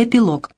Эпилог.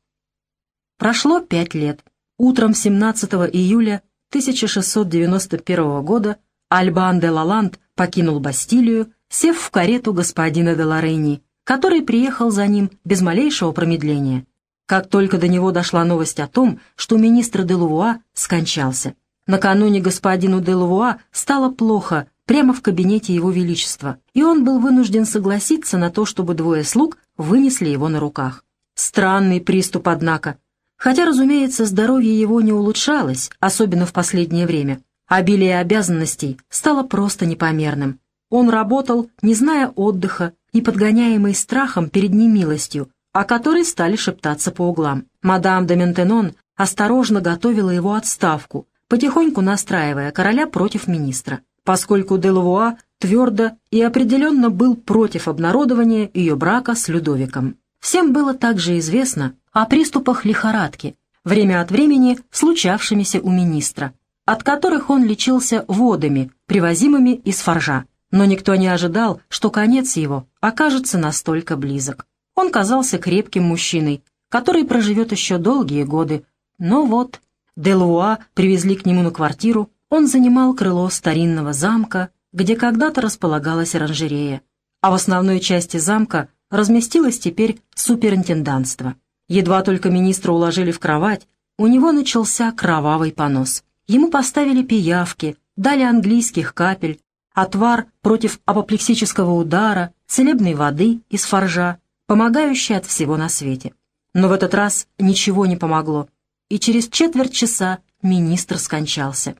Прошло пять лет. Утром 17 июля 1691 года Альбан де Лаланд покинул Бастилию, сев в карету господина де Лорейни, который приехал за ним без малейшего промедления. Как только до него дошла новость о том, что министр де Лувуа скончался. Накануне господину де Лувуа стало плохо прямо в кабинете его величества, и он был вынужден согласиться на то, чтобы двое слуг вынесли его на руках. Странный приступ, однако. Хотя, разумеется, здоровье его не улучшалось, особенно в последнее время. Обилие обязанностей стало просто непомерным. Он работал, не зная отдыха и подгоняемый страхом перед немилостью, о которой стали шептаться по углам. Мадам де Ментенон осторожно готовила его отставку, потихоньку настраивая короля против министра, поскольку Делавуа твердо и определенно был против обнародования ее брака с Людовиком. Всем было также известно о приступах лихорадки, время от времени случавшимися у министра, от которых он лечился водами, привозимыми из Форжа. Но никто не ожидал, что конец его окажется настолько близок. Он казался крепким мужчиной, который проживет еще долгие годы. Но вот, Делуа привезли к нему на квартиру, он занимал крыло старинного замка, где когда-то располагалась оранжерея, а в основной части замка разместилось теперь суперинтендантство. Едва только министра уложили в кровать, у него начался кровавый понос. Ему поставили пиявки, дали английских капель, отвар против апоплексического удара, целебной воды из форжа, помогающий от всего на свете. Но в этот раз ничего не помогло, и через четверть часа министр скончался.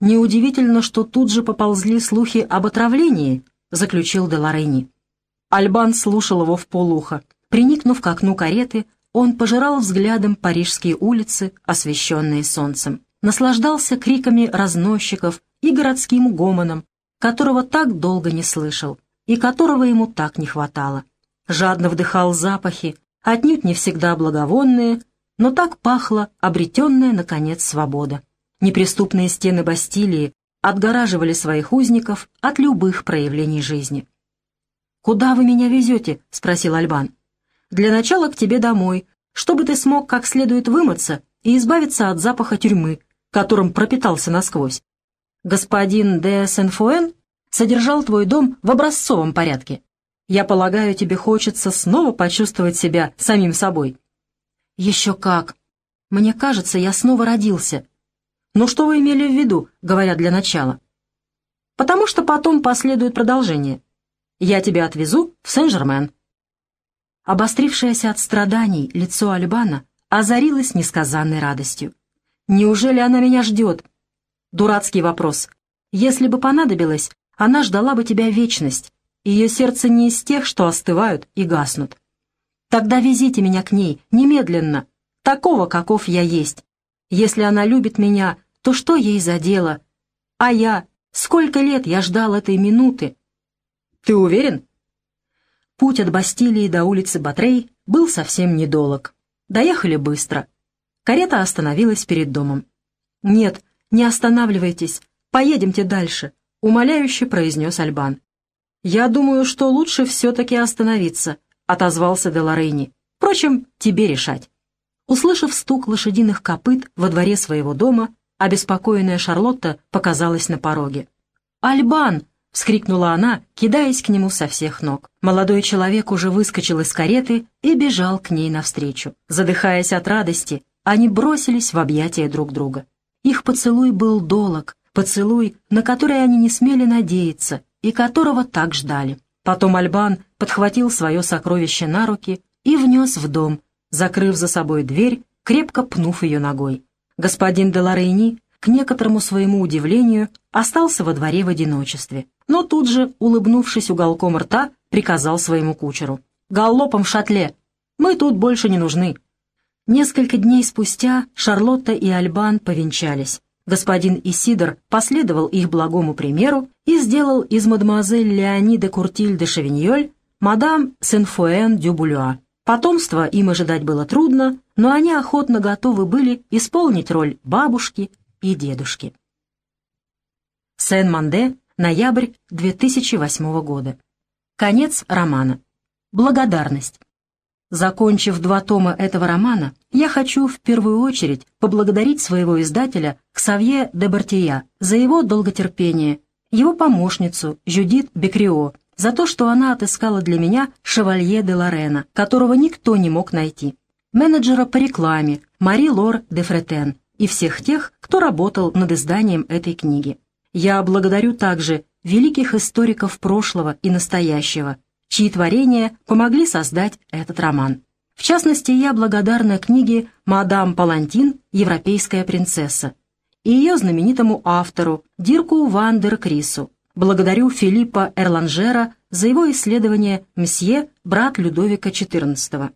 «Неудивительно, что тут же поползли слухи об отравлении», — заключил Деларейни. Альбан слушал его в полухо. Приникнув к окну кареты, он пожирал взглядом парижские улицы, освещенные солнцем. Наслаждался криками разносчиков и городским гомоном, которого так долго не слышал и которого ему так не хватало. Жадно вдыхал запахи, отнюдь не всегда благовонные, но так пахла обретенная, наконец, свобода. Неприступные стены Бастилии отгораживали своих узников от любых проявлений жизни. «Куда вы меня везете?» — спросил Альбан. «Для начала к тебе домой, чтобы ты смог как следует вымыться и избавиться от запаха тюрьмы, которым пропитался насквозь. Господин де Сен-Фуэн содержал твой дом в образцовом порядке. Я полагаю, тебе хочется снова почувствовать себя самим собой». «Еще как! Мне кажется, я снова родился». «Ну что вы имели в виду, говоря для начала?» «Потому что потом последует продолжение». Я тебя отвезу в Сен-Жермен». Обострившееся от страданий лицо Альбана озарилось несказанной радостью. «Неужели она меня ждет?» Дурацкий вопрос. «Если бы понадобилось, она ждала бы тебя вечность. Ее сердце не из тех, что остывают и гаснут. Тогда везите меня к ней, немедленно, такого, каков я есть. Если она любит меня, то что ей за дело? А я, сколько лет я ждал этой минуты, ты уверен?» Путь от Бастилии до улицы Батрей был совсем недолог. Доехали быстро. Карета остановилась перед домом. «Нет, не останавливайтесь, поедемте дальше», — умоляюще произнес Альбан. «Я думаю, что лучше все-таки остановиться», — отозвался Деларейни. «Впрочем, тебе решать». Услышав стук лошадиных копыт во дворе своего дома, обеспокоенная Шарлотта показалась на пороге. «Альбан!» — вскрикнула она, кидаясь к нему со всех ног. Молодой человек уже выскочил из кареты и бежал к ней навстречу. Задыхаясь от радости, они бросились в объятия друг друга. Их поцелуй был долог, поцелуй, на который они не смели надеяться и которого так ждали. Потом Альбан подхватил свое сокровище на руки и внес в дом, закрыв за собой дверь, крепко пнув ее ногой. Господин Деларейни к некоторому своему удивлению, остался во дворе в одиночестве. Но тут же, улыбнувшись уголком рта, приказал своему кучеру. «Галлопом в шатле! Мы тут больше не нужны!» Несколько дней спустя Шарлотта и Альбан повенчались. Господин Исидор последовал их благому примеру и сделал из мадемуазель Леони де Куртиль де Шевиньоль мадам Сен-Фуэн дю Булюа. Потомства им ожидать было трудно, но они охотно готовы были исполнить роль бабушки и дедушки. Сен-Манде, ноябрь 2008 года. Конец романа. Благодарность. Закончив два тома этого романа, я хочу в первую очередь поблагодарить своего издателя Ксавье де Бартия за его долготерпение, его помощницу Жюдит Бекрио за то, что она отыскала для меня шевалье де Лорена, которого никто не мог найти, менеджера по рекламе Мари Лор де Фретен и всех тех, кто работал над изданием этой книги. Я благодарю также великих историков прошлого и настоящего, чьи творения помогли создать этот роман. В частности, я благодарна книге «Мадам Палантин. Европейская принцесса» и ее знаменитому автору Дирку Вандер Крису. Благодарю Филиппа Эрланжера за его исследование «Мсье, брат Людовика XIV».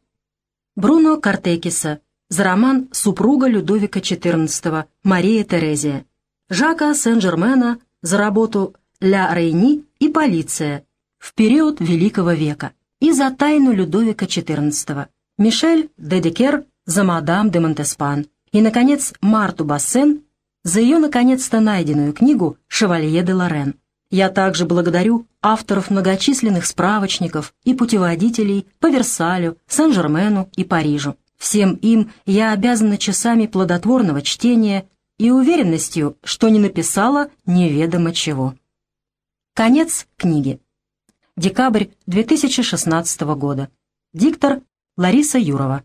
Бруно Картекиса за роман «Супруга Людовика XIV. Мария Терезия». Жака Сен-Жермена за работу «Ля Рейни» и «Полиция» в период Великого века и за тайну Людовика XIV, Мишель Дедекер за мадам де Монтеспан и, наконец, Марту Бассен за ее наконец-то найденную книгу «Шевалье де Лорен». Я также благодарю авторов многочисленных справочников и путеводителей по Версалю, Сен-Жермену и Парижу. Всем им я обязана часами плодотворного чтения и уверенностью, что не написала неведомо чего. Конец книги. Декабрь 2016 года. Диктор Лариса Юрова.